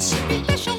special